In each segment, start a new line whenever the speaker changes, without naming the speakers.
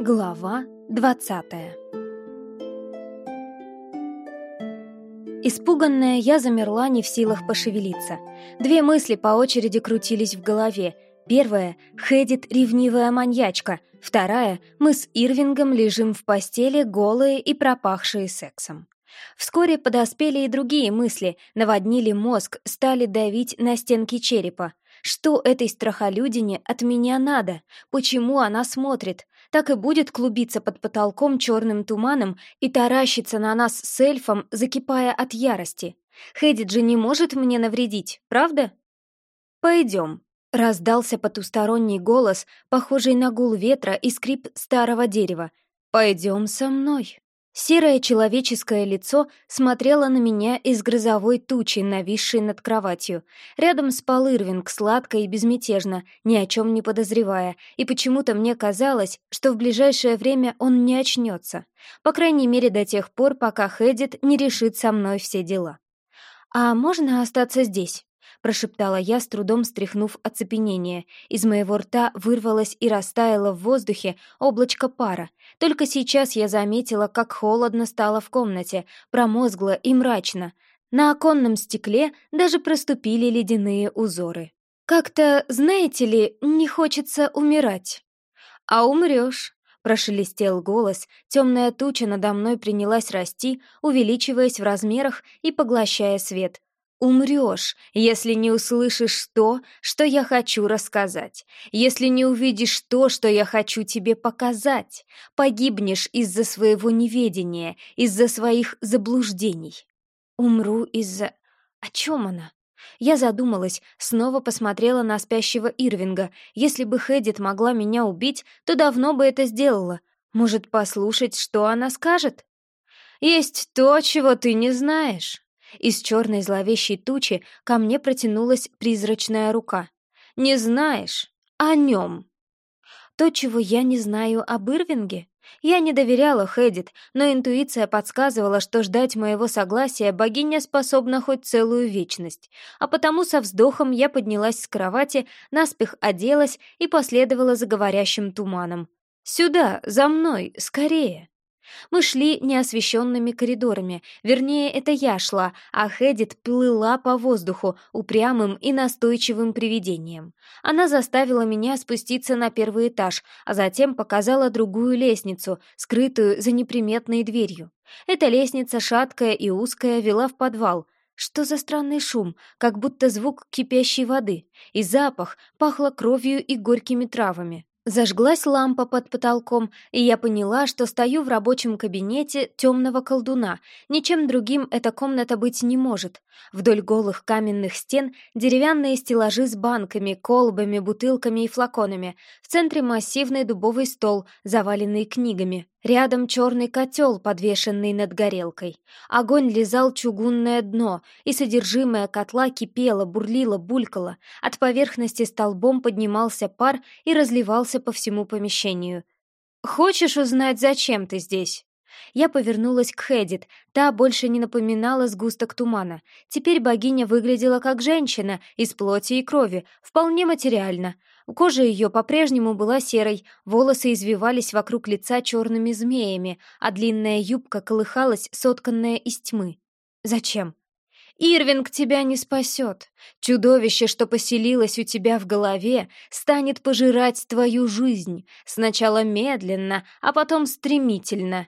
Глава двадцатая Испуганная, я замерла не в силах пошевелиться. Две мысли по очереди крутились в голове. Первая — Хэдит ревнивая маньячка. Вторая — мы с Ирвингом лежим в постели, голые и пропахшие сексом. Вскоре подоспели и другие мысли, наводнили мозг, стали давить на стенки черепа. Что этой страхолюдине от меня надо? Почему она смотрит? Так и будет клубиться под потолком черным туманом и таращиться на нас с эльфом, закипая от ярости. Хэдит же не может мне навредить, правда? «Пойдем», — раздался потусторонний голос, похожий на гул ветра и скрип старого дерева. «Пойдем со мной». Серое человеческое лицо смотрело на меня из грозовой тучи, нависшей над кроватью. Рядом спал Ирвинг, сладко и безмятежно, ни о чем не подозревая, и почему-то мне казалось, что в ближайшее время он не очнется. По крайней мере, до тех пор, пока Хэдит не решит со мной все дела. «А можно остаться здесь?» Прошептала я, с трудом стряхнув оцепенение. Из моего рта вырвалось и растаяло в воздухе облачко пара. Только сейчас я заметила, как холодно стало в комнате, промозгло и мрачно. На оконном стекле даже проступили ледяные узоры. «Как-то, знаете ли, не хочется умирать». «А умрешь», — прошелестел голос, темная туча надо мной принялась расти, увеличиваясь в размерах и поглощая свет умрешь, если не услышишь то, что я хочу рассказать, если не увидишь то, что я хочу тебе показать, погибнешь из-за своего неведения, из-за своих заблуждений. Умру из-за... О чем она? Я задумалась, снова посмотрела на спящего Ирвинга. Если бы Хэдит могла меня убить, то давно бы это сделала. Может, послушать, что она скажет? «Есть то, чего ты не знаешь», из черной зловещей тучи ко мне протянулась призрачная рука. «Не знаешь о нем?» То, чего я не знаю об Ирвинге? Я не доверяла Хэдит, но интуиция подсказывала, что ждать моего согласия богиня способна хоть целую вечность. А потому со вздохом я поднялась с кровати, наспех оделась и последовала за говорящим туманом. «Сюда, за мной, скорее!» Мы шли неосвещенными коридорами, вернее, это я шла, а Хэдит плыла по воздуху упрямым и настойчивым привидением. Она заставила меня спуститься на первый этаж, а затем показала другую лестницу, скрытую за неприметной дверью. Эта лестница, шаткая и узкая, вела в подвал. Что за странный шум, как будто звук кипящей воды, и запах пахло кровью и горькими травами. Зажглась лампа под потолком, и я поняла, что стою в рабочем кабинете темного колдуна. Ничем другим эта комната быть не может. Вдоль голых каменных стен деревянные стеллажи с банками, колбами, бутылками и флаконами. В центре массивный дубовый стол, заваленный книгами. Рядом черный котел, подвешенный над горелкой. Огонь лизал чугунное дно, и содержимое котла кипело, бурлило, булькало. От поверхности столбом поднимался пар и разливался по всему помещению. «Хочешь узнать, зачем ты здесь?» Я повернулась к Хедит. Та больше не напоминала сгусток тумана. Теперь богиня выглядела как женщина, из плоти и крови, вполне материально. Кожа ее по-прежнему была серой, волосы извивались вокруг лица черными змеями, а длинная юбка колыхалась, сотканная из тьмы. «Зачем?» Ирвинг тебя не спасет. Чудовище, что поселилось у тебя в голове, станет пожирать твою жизнь, сначала медленно, а потом стремительно.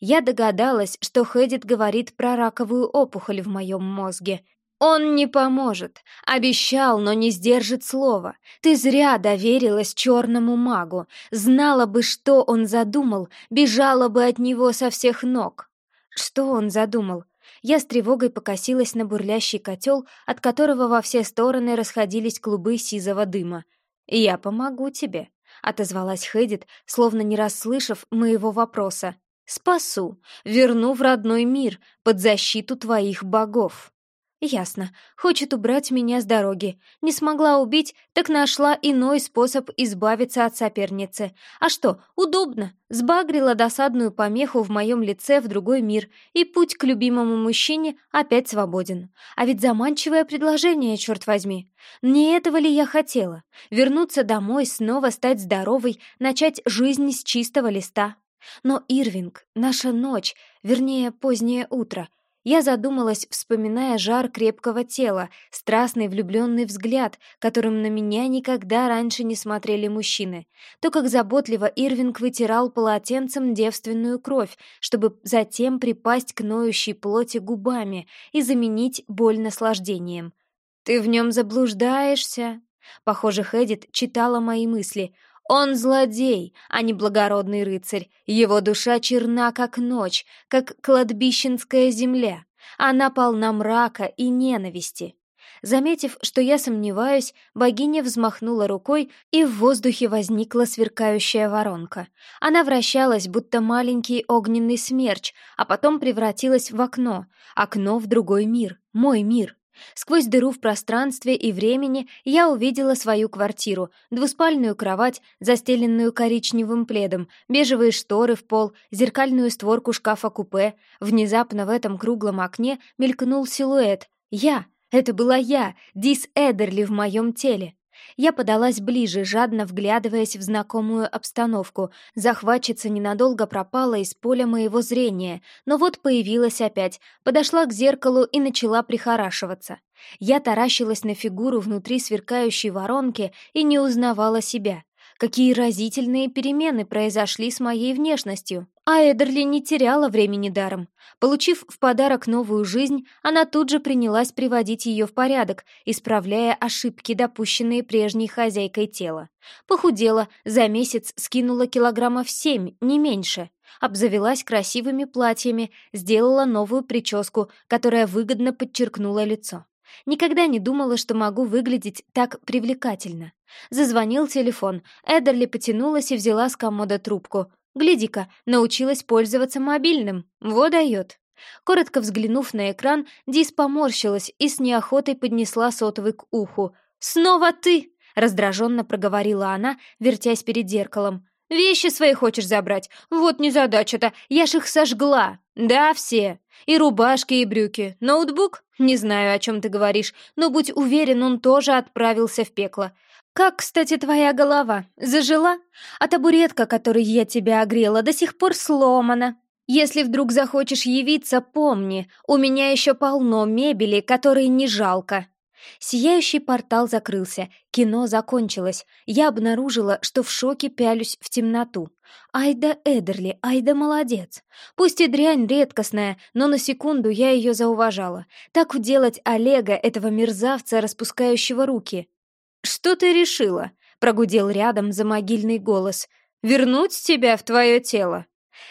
Я догадалась, что Хэдит говорит про раковую опухоль в моем мозге. Он не поможет. Обещал, но не сдержит слова. Ты зря доверилась черному магу. Знала бы, что он задумал, бежала бы от него со всех ног. Что он задумал? Я с тревогой покосилась на бурлящий котел, от которого во все стороны расходились клубы сизого дыма. «Я помогу тебе», — отозвалась Хэдит, словно не расслышав моего вопроса. Спасу, верну в родной мир, под защиту твоих богов». Ясно. Хочет убрать меня с дороги. Не смогла убить, так нашла иной способ избавиться от соперницы. А что, удобно. Сбагрила досадную помеху в моем лице в другой мир, и путь к любимому мужчине опять свободен. А ведь заманчивое предложение, черт возьми. Не этого ли я хотела? Вернуться домой, снова стать здоровой, начать жизнь с чистого листа. Но Ирвинг, наша ночь, вернее, позднее утро — я задумалась, вспоминая жар крепкого тела, страстный влюбленный взгляд, которым на меня никогда раньше не смотрели мужчины. То, как заботливо Ирвинг вытирал полотенцем девственную кровь, чтобы затем припасть к ноющей плоти губами и заменить боль наслаждением. «Ты в нем заблуждаешься?» Похоже, Хэдит читала мои мысли — он злодей, а не благородный рыцарь. Его душа черна, как ночь, как кладбищенская земля. Она полна мрака и ненависти. Заметив, что я сомневаюсь, богиня взмахнула рукой, и в воздухе возникла сверкающая воронка. Она вращалась, будто маленький огненный смерч, а потом превратилась в окно. Окно в другой мир, мой мир. Сквозь дыру в пространстве и времени я увидела свою квартиру, двуспальную кровать, застеленную коричневым пледом, бежевые шторы в пол, зеркальную створку шкафа-купе. Внезапно в этом круглом окне мелькнул силуэт. Я! Это была я, Дис Эдерли в моем теле. Я подалась ближе, жадно вглядываясь в знакомую обстановку. Захватчица ненадолго пропала из поля моего зрения, но вот появилась опять, подошла к зеркалу и начала прихорашиваться. Я таращилась на фигуру внутри сверкающей воронки и не узнавала себя. Какие разительные перемены произошли с моей внешностью. А Эдерли не теряла времени даром. Получив в подарок новую жизнь, она тут же принялась приводить ее в порядок, исправляя ошибки, допущенные прежней хозяйкой тела. Похудела, за месяц скинула килограммов семь, не меньше. Обзавелась красивыми платьями, сделала новую прическу, которая выгодно подчеркнула лицо. Никогда не думала, что могу выглядеть так привлекательно. Зазвонил телефон. Эдерли потянулась и взяла с комода трубку. «Гляди-ка, научилась пользоваться мобильным. Вот дает». Коротко взглянув на экран, Дис поморщилась и с неохотой поднесла сотовый к уху. «Снова ты!» — раздраженно проговорила она, вертясь перед зеркалом. «Вещи свои хочешь забрать? Вот незадача-то, я ж их сожгла!» «Да, все. И рубашки, и брюки. Ноутбук? Не знаю, о чем ты говоришь, но будь уверен, он тоже отправился в пекло. Как, кстати, твоя голова? Зажила? А табуретка, которой я тебя огрела, до сих пор сломана. Если вдруг захочешь явиться, помни, у меня еще полно мебели, которой не жалко. Сияющий портал закрылся, кино закончилось. Я обнаружила, что в шоке пялюсь в темноту. Айда Эдерли, Айда молодец. Пусть и дрянь редкостная, но на секунду я ее зауважала. Так уделать Олега, этого мерзавца, распускающего руки. «Что ты решила?» — прогудел рядом за могильный голос. «Вернуть тебя в твое тело?»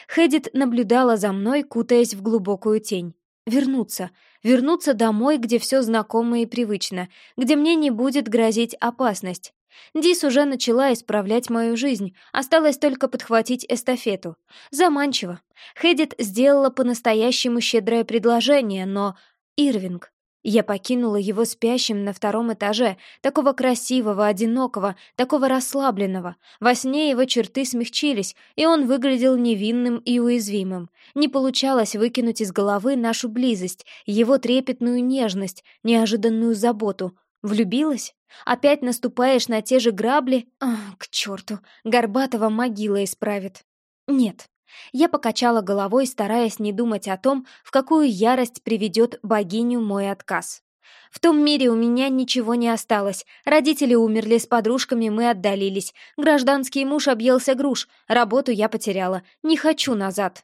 Хэдит наблюдала за мной, кутаясь в глубокую тень. «Вернуться вернуться домой, где все знакомо и привычно, где мне не будет грозить опасность. Дис уже начала исправлять мою жизнь, осталось только подхватить эстафету. Заманчиво. Хедит сделала по-настоящему щедрое предложение, но... Ирвинг. Я покинула его спящим на втором этаже, такого красивого, одинокого, такого расслабленного. Во сне его черты смягчились, и он выглядел невинным и уязвимым. Не получалось выкинуть из головы нашу близость, его трепетную нежность, неожиданную заботу. Влюбилась? Опять наступаешь на те же грабли? Ах, к черту, Горбатова могила исправит. Нет, я покачала головой, стараясь не думать о том, в какую ярость приведет богиню мой отказ. В том мире у меня ничего не осталось. Родители умерли, с подружками мы отдалились. Гражданский муж объелся груш. Работу я потеряла. Не хочу назад.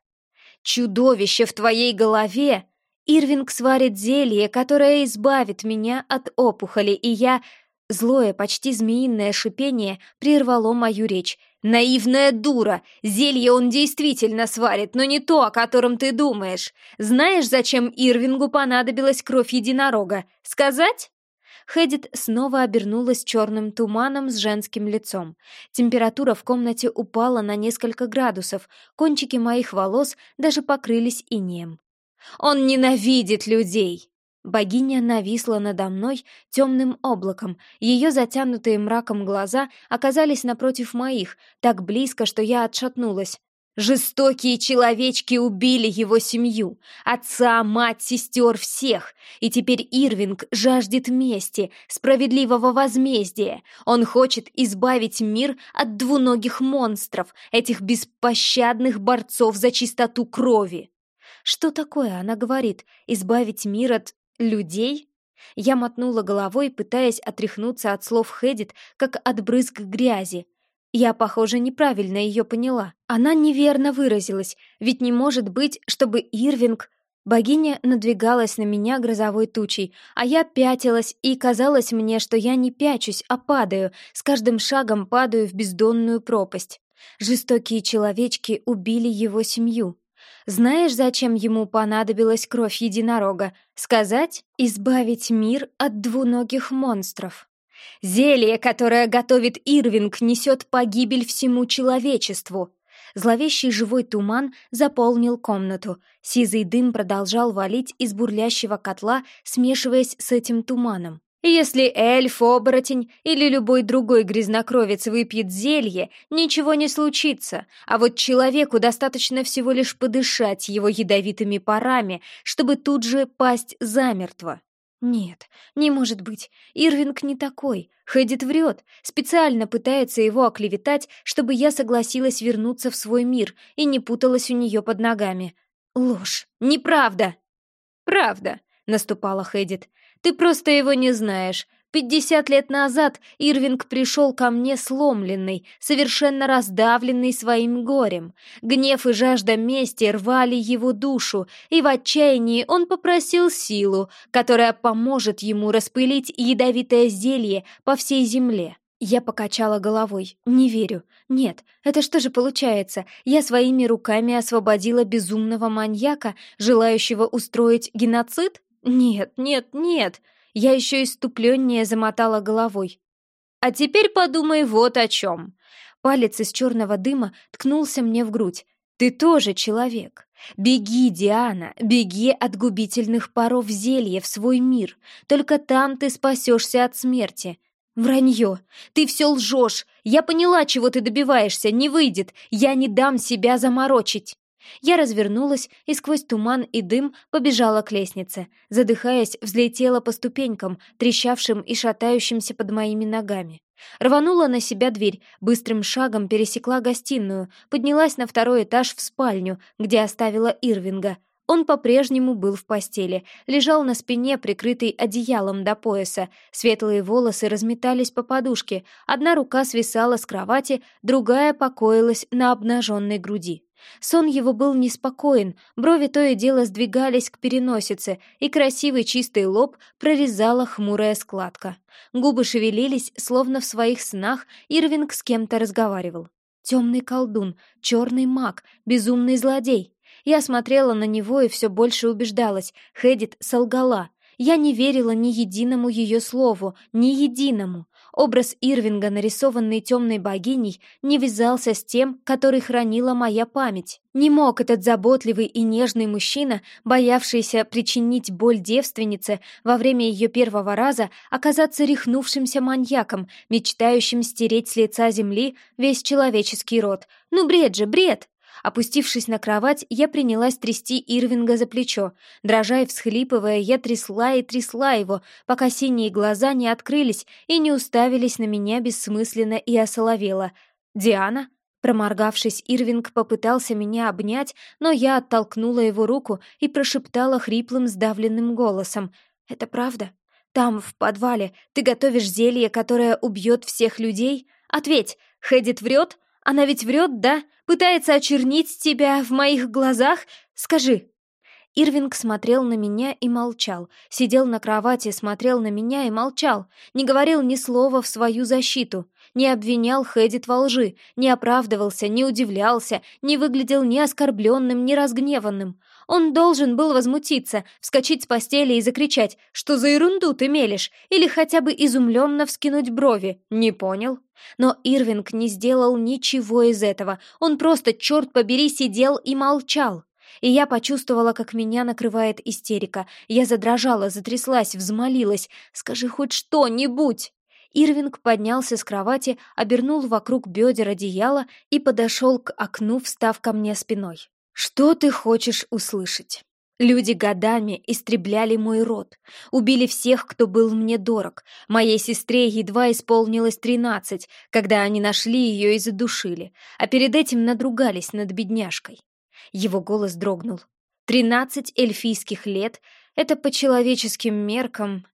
Чудовище в твоей голове! Ирвинг сварит зелье, которое избавит меня от опухоли, и я... Злое, почти змеиное шипение прервало мою речь. «Наивная дура! Зелье он действительно сварит, но не то, о котором ты думаешь. Знаешь, зачем Ирвингу понадобилась кровь единорога? Сказать?» Хэдит снова обернулась черным туманом с женским лицом. Температура в комнате упала на несколько градусов, кончики моих волос даже покрылись инеем. «Он ненавидит людей!» Богиня нависла надо мной темным облаком. Ее затянутые мраком глаза оказались напротив моих, так близко, что я отшатнулась. Жестокие человечки убили его семью, отца, мать, сестер, всех. И теперь Ирвинг жаждет мести, справедливого возмездия. Он хочет избавить мир от двуногих монстров, этих беспощадных борцов за чистоту крови. Что такое, она говорит, избавить мир от людей? Я мотнула головой, пытаясь отряхнуться от слов Хедит, как от брызг грязи. Я, похоже, неправильно ее поняла. Она неверно выразилась, ведь не может быть, чтобы Ирвинг... Богиня надвигалась на меня грозовой тучей, а я пятилась, и казалось мне, что я не пячусь, а падаю, с каждым шагом падаю в бездонную пропасть. Жестокие человечки убили его семью. Знаешь, зачем ему понадобилась кровь единорога? Сказать? Избавить мир от двуногих монстров. Зелье, которое готовит Ирвинг, несет погибель всему человечеству. Зловещий живой туман заполнил комнату. Сизый дым продолжал валить из бурлящего котла, смешиваясь с этим туманом. Если эльф, оборотень или любой другой грязнокровец выпьет зелье, ничего не случится, а вот человеку достаточно всего лишь подышать его ядовитыми парами, чтобы тут же пасть замертво. Нет, не может быть. Ирвинг не такой. Хэдит врет, специально пытается его оклеветать, чтобы я согласилась вернуться в свой мир и не путалась у нее под ногами. Ложь. Неправда. Правда, наступала Хэдит. Ты просто его не знаешь. Пятьдесят лет назад Ирвинг пришел ко мне сломленный, совершенно раздавленный своим горем. Гнев и жажда мести рвали его душу, и в отчаянии он попросил силу, которая поможет ему распылить ядовитое зелье по всей земле. Я покачала головой. Не верю. Нет, это что же получается? Я своими руками освободила безумного маньяка, желающего устроить геноцид? Нет, нет, нет. Я еще иступленнее замотала головой. «А теперь подумай вот о чем». Палец из черного дыма ткнулся мне в грудь. «Ты тоже человек. Беги, Диана, беги от губительных паров зелья в свой мир. Только там ты спасешься от смерти. «Вранье! Ты все лжешь! Я поняла, чего ты добиваешься, не выйдет! Я не дам себя заморочить!» Я развернулась и сквозь туман и дым побежала к лестнице. Задыхаясь, взлетела по ступенькам, трещавшим и шатающимся под моими ногами. Рванула на себя дверь, быстрым шагом пересекла гостиную, поднялась на второй этаж в спальню, где оставила Ирвинга. Он по-прежнему был в постели, лежал на спине, прикрытый одеялом до пояса. Светлые волосы разметались по подушке, одна рука свисала с кровати, другая покоилась на обнаженной груди. Сон его был неспокоен, брови то и дело сдвигались к переносице, и красивый чистый лоб прорезала хмурая складка. Губы шевелились, словно в своих снах Ирвинг с кем-то разговаривал. Темный колдун, черный маг, безумный злодей. Я смотрела на него и все больше убеждалась, Хедит солгала. Я не верила ни единому ее слову, ни единому. Образ Ирвинга, нарисованный темной богиней, не вязался с тем, который хранила моя память. Не мог этот заботливый и нежный мужчина, боявшийся причинить боль девственнице во время ее первого раза, оказаться рехнувшимся маньяком, мечтающим стереть с лица земли весь человеческий род. Ну бред же, бред! Опустившись на кровать, я принялась трясти Ирвинга за плечо. Дрожа и всхлипывая, я трясла и трясла его, пока синие глаза не открылись и не уставились на меня бессмысленно и осоловело. «Диана?» Проморгавшись, Ирвинг попытался меня обнять, но я оттолкнула его руку и прошептала хриплым, сдавленным голосом. «Это правда? Там, в подвале, ты готовишь зелье, которое убьет всех людей? Ответь, Хэдит врет? Она ведь врет, да? Пытается очернить тебя в моих глазах? Скажи!» Ирвинг смотрел на меня и молчал. Сидел на кровати, смотрел на меня и молчал. Не говорил ни слова в свою защиту. Не обвинял Хэдит во лжи, не оправдывался, не удивлялся, не выглядел ни оскорбленным, ни разгневанным. Он должен был возмутиться, вскочить с постели и закричать «Что за ерунду ты мелешь?» или хотя бы изумленно вскинуть брови. Не понял. Но Ирвинг не сделал ничего из этого. Он просто, черт побери, сидел и молчал. И я почувствовала, как меня накрывает истерика. Я задрожала, затряслась, взмолилась. «Скажи хоть что-нибудь!» Ирвинг поднялся с кровати, обернул вокруг бедер одеяло и подошел к окну, встав ко мне спиной. «Что ты хочешь услышать?» Люди годами истребляли мой род, убили всех, кто был мне дорог. Моей сестре едва исполнилось тринадцать, когда они нашли ее и задушили, а перед этим надругались над бедняжкой. Его голос дрогнул. Тринадцать эльфийских лет — это по человеческим меркам.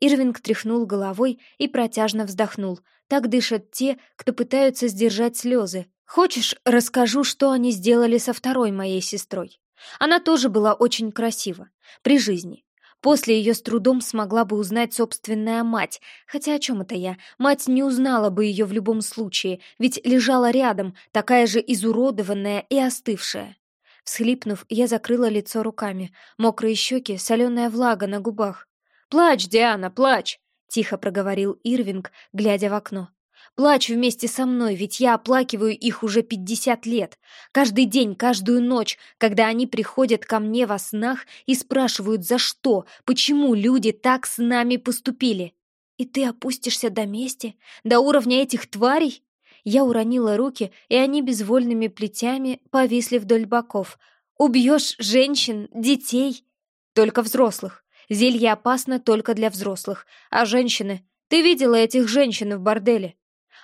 Ирвинг тряхнул головой и протяжно вздохнул. Так дышат те, кто пытаются сдержать слезы. Хочешь, расскажу, что они сделали со второй моей сестрой? Она тоже была очень красива, при жизни. После ее с трудом смогла бы узнать собственная мать, хотя о чем это я? Мать не узнала бы ее в любом случае, ведь лежала рядом, такая же изуродованная и остывшая. Всхлипнув, я закрыла лицо руками, мокрые щеки, соленая влага на губах. «Плачь, Диана, плачь!» — тихо проговорил Ирвинг, глядя в окно. Плачь вместе со мной, ведь я оплакиваю их уже пятьдесят лет. Каждый день, каждую ночь, когда они приходят ко мне во снах и спрашивают, за что, почему люди так с нами поступили. И ты опустишься до мести, до уровня этих тварей? Я уронила руки, и они безвольными плетями повисли вдоль боков. Убьешь женщин, детей? Только взрослых. Зелье опасно только для взрослых. А женщины? Ты видела этих женщин в борделе?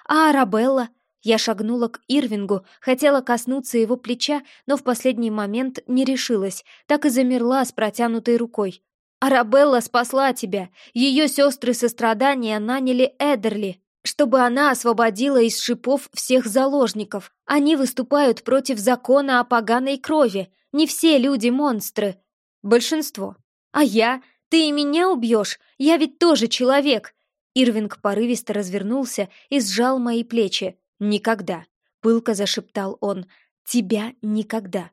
А Арабелла? Я шагнула к Ирвингу, хотела коснуться его плеча, но в последний момент не решилась, так и замерла с протянутой рукой. «Арабелла спасла тебя! Ее сестры сострадания наняли Эдерли, чтобы она освободила из шипов всех заложников. Они выступают против закона о поганой крови. Не все люди монстры. Большинство. А я? Ты и меня убьешь? Я ведь тоже человек. Ирвинг порывисто развернулся и сжал мои плечи. «Никогда!» — пылко зашептал он. «Тебя никогда!»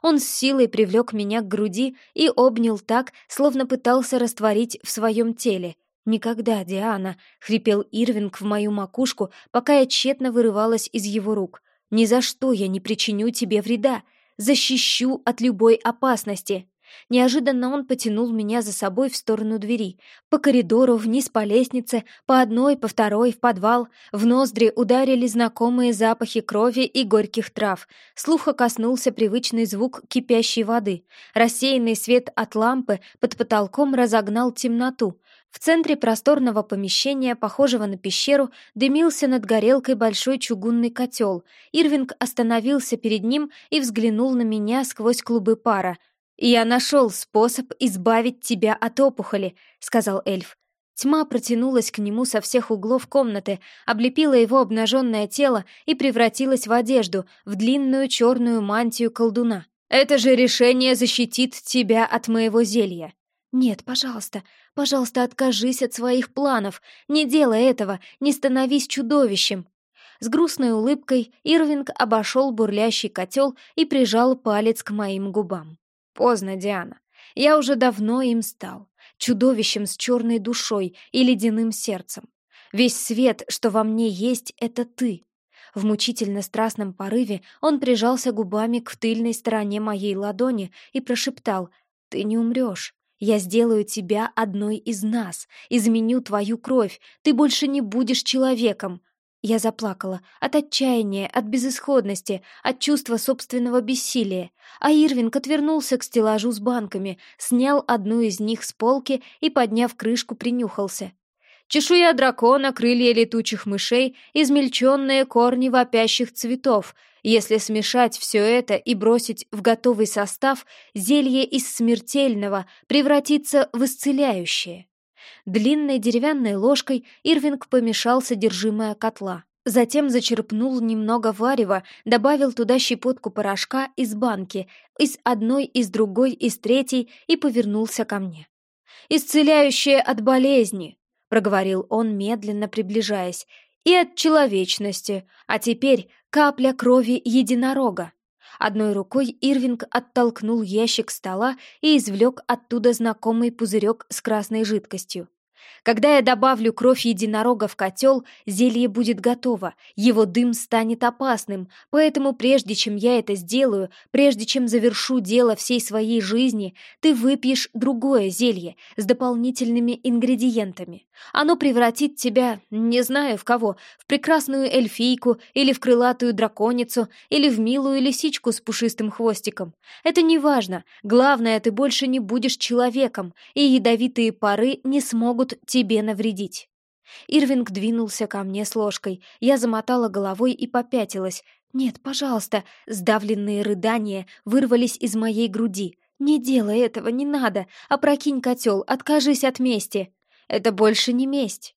Он с силой привлек меня к груди и обнял так, словно пытался растворить в своем теле. «Никогда, Диана!» — хрипел Ирвинг в мою макушку, пока я тщетно вырывалась из его рук. «Ни за что я не причиню тебе вреда! Защищу от любой опасности!» Неожиданно он потянул меня за собой в сторону двери. По коридору, вниз по лестнице, по одной, по второй, в подвал. В ноздри ударили знакомые запахи крови и горьких трав. Слуха коснулся привычный звук кипящей воды. Рассеянный свет от лампы под потолком разогнал темноту. В центре просторного помещения, похожего на пещеру, дымился над горелкой большой чугунный котел. Ирвинг остановился перед ним и взглянул на меня сквозь клубы пара — «Я нашел способ избавить тебя от опухоли», — сказал эльф. Тьма протянулась к нему со всех углов комнаты, облепила его обнаженное тело и превратилась в одежду, в длинную черную мантию колдуна. «Это же решение защитит тебя от моего зелья». «Нет, пожалуйста, пожалуйста, откажись от своих планов. Не делай этого, не становись чудовищем». С грустной улыбкой Ирвинг обошел бурлящий котел и прижал палец к моим губам. Поздно, Диана. Я уже давно им стал. Чудовищем с черной душой и ледяным сердцем. Весь свет, что во мне есть, — это ты. В мучительно-страстном порыве он прижался губами к тыльной стороне моей ладони и прошептал «Ты не умрешь. Я сделаю тебя одной из нас, изменю твою кровь, ты больше не будешь человеком, я заплакала от отчаяния, от безысходности, от чувства собственного бессилия, а Ирвинг отвернулся к стеллажу с банками, снял одну из них с полки и, подняв крышку, принюхался. Чешуя дракона, крылья летучих мышей, измельченные корни вопящих цветов. Если смешать все это и бросить в готовый состав, зелье из смертельного превратится в исцеляющее. Длинной деревянной ложкой Ирвинг помешал содержимое котла. Затем зачерпнул немного варева, добавил туда щепотку порошка из банки, из одной, из другой, из третьей и повернулся ко мне. «Исцеляющее от болезни», — проговорил он, медленно приближаясь, «и от человечности, а теперь капля крови единорога». Одной рукой Ирвинг оттолкнул ящик стола и извлек оттуда знакомый пузырек с красной жидкостью. Когда я добавлю кровь единорога в котел, зелье будет готово, его дым станет опасным, поэтому прежде чем я это сделаю, прежде чем завершу дело всей своей жизни, ты выпьешь другое зелье с дополнительными ингредиентами. Оно превратит тебя, не знаю в кого, в прекрасную эльфийку или в крылатую драконицу или в милую лисичку с пушистым хвостиком. Это не важно, главное, ты больше не будешь человеком, и ядовитые пары не смогут тебе навредить. Ирвинг двинулся ко мне с ложкой. Я замотала головой и попятилась. «Нет, пожалуйста!» Сдавленные рыдания вырвались из моей груди. «Не делай этого, не надо! Опрокинь котел, откажись от мести!» «Это больше не месть!»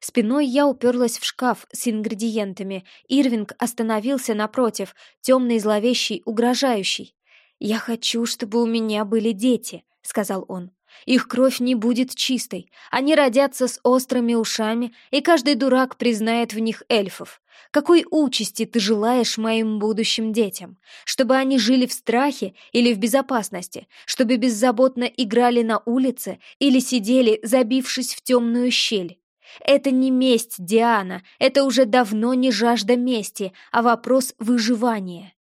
Спиной я уперлась в шкаф с ингредиентами. Ирвинг остановился напротив, темный, зловещий, угрожающий. «Я хочу, чтобы у меня были дети», — сказал он. Их кровь не будет чистой. Они родятся с острыми ушами, и каждый дурак признает в них эльфов. Какой участи ты желаешь моим будущим детям? Чтобы они жили в страхе или в безопасности? Чтобы беззаботно играли на улице или сидели, забившись в темную щель? Это не месть, Диана, это уже давно не жажда мести, а вопрос выживания.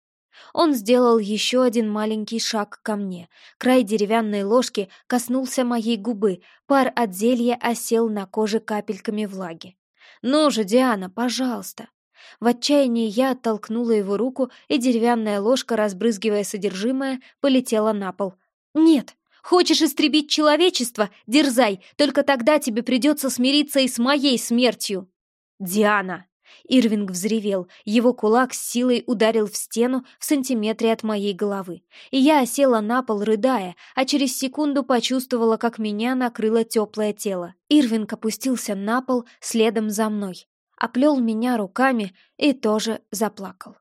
Он сделал еще один маленький шаг ко мне. Край деревянной ложки коснулся моей губы, пар от зелья осел на коже капельками влаги. «Ну же, Диана, пожалуйста!» В отчаянии я оттолкнула его руку, и деревянная ложка, разбрызгивая содержимое, полетела на пол. «Нет! Хочешь истребить человечество? Дерзай! Только тогда тебе придется смириться и с моей смертью!» «Диана!» Ирвинг взревел, его кулак с силой ударил в стену в сантиметре от моей головы. И я осела на пол, рыдая, а через секунду почувствовала, как меня накрыло теплое тело. Ирвинг опустился на пол следом за мной, оплел меня руками и тоже заплакал.